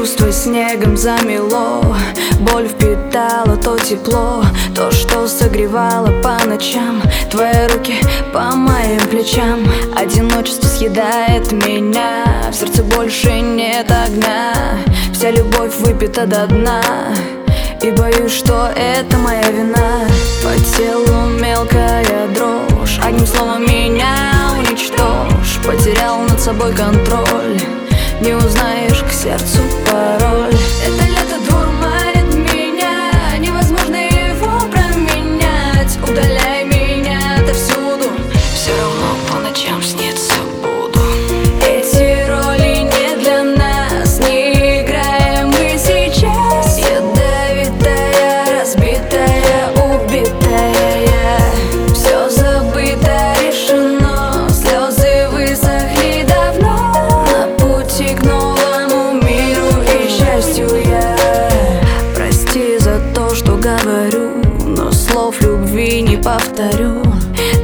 чувства снегом замело. Боль впитала то тепло То, что согревало по ночам. Твои руки по моим плечам. Одиночество съедает меня. В сердце больше нет огня. Вся любовь выпита до дна. И боюсь, что это моя вина. По телу мелкая дрожь. Одним словом меня уничтожь. Потерял над собой контроль. Не узнаешь к сердцу пароль. Это говорю Но слов любви не повторю.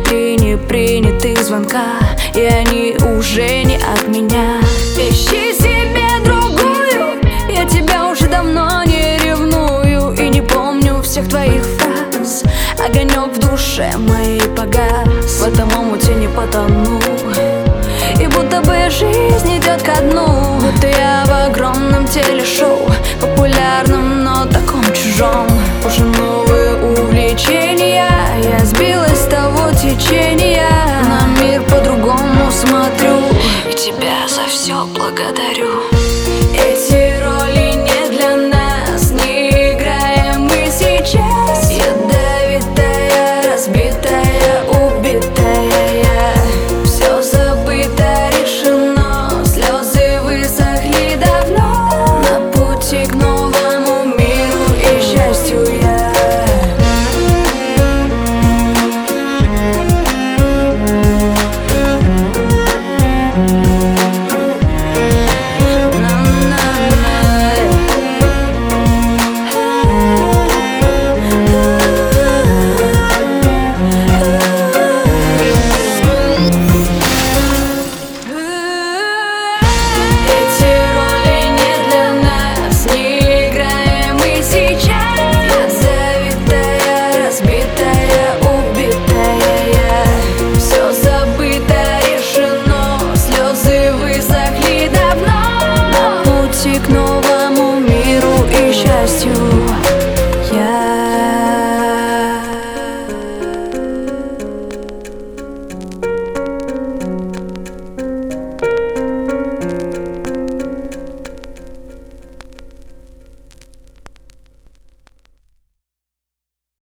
Три не принятых звонка И они уже не от меня. Ищи себе другую Я тебя уже давно не ревную. И не помню всех твоих фраз Огонек в душе моей погас. В этом омуте не потону И будто бы жизнь идет ко дну. Будто я в огромном телешоу Популярном, но таком чужом благодарю. Эти розы вікно.